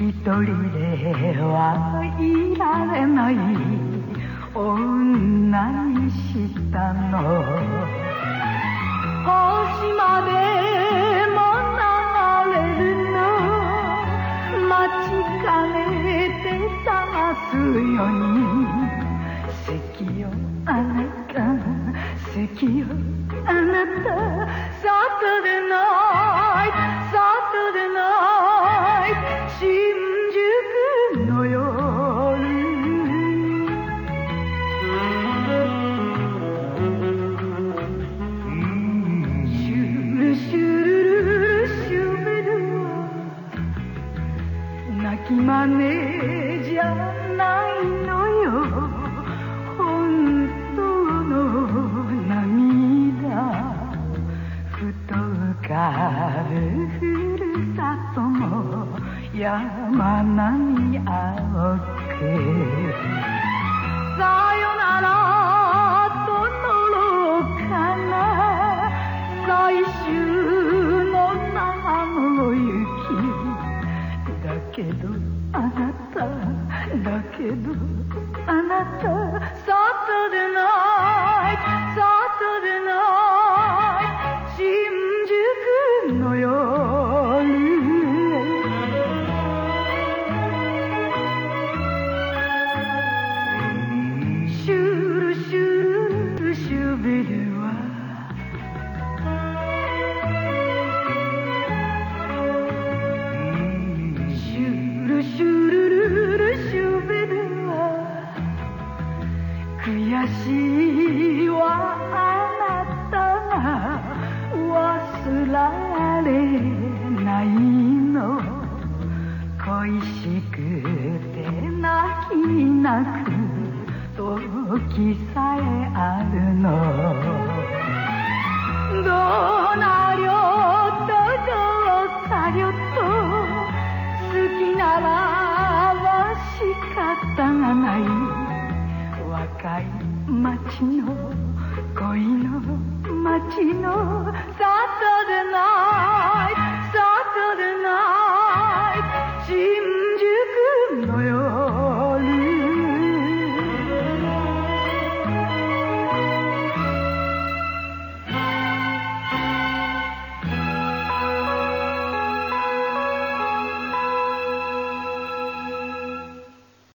一人ではいられない女にしたの。星までも流れるの。待ちかねて探すように。好きよあなた好きよあなた。泣き真似じゃないのよ。本当の涙。ふと浮かぶふるさとも山並み青く。けどあなただけどあなたサトルのき泣く時さえあるの。どなりょとどうかりょと好きならは仕方がない。若い町の恋の町のさ